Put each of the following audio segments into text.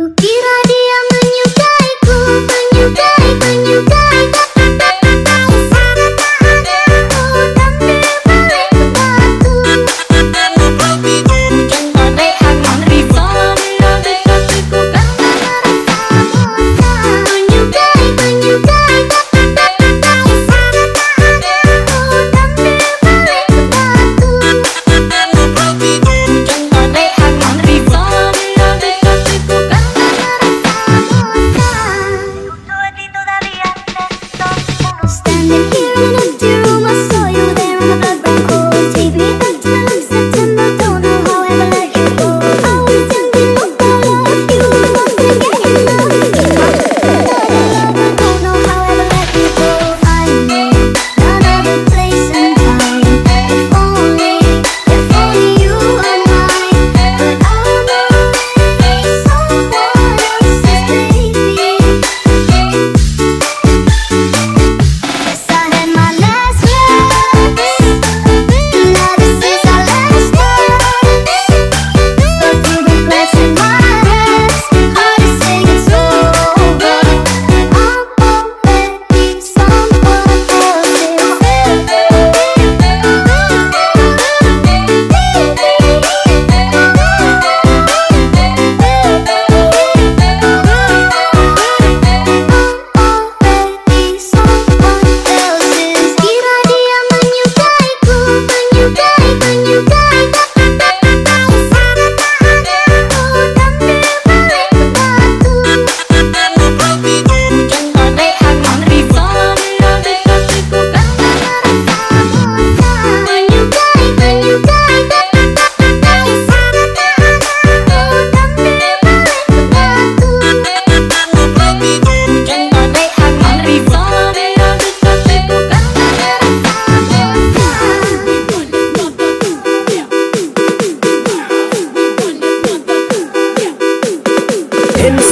Kukira dia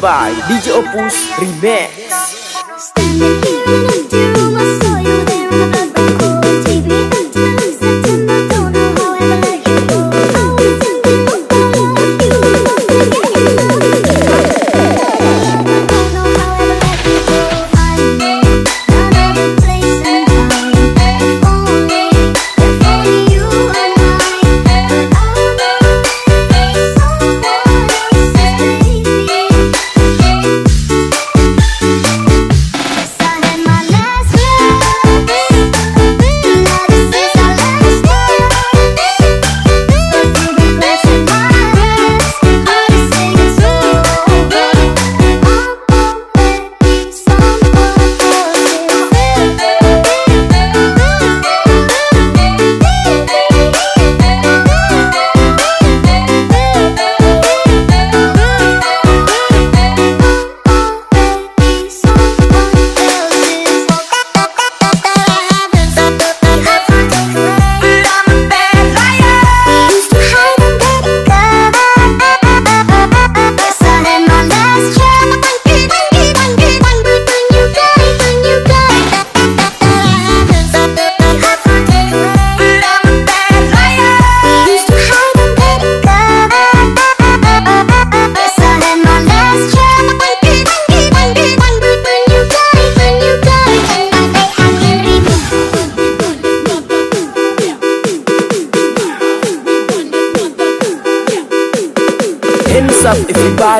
by DJ Opus Remix.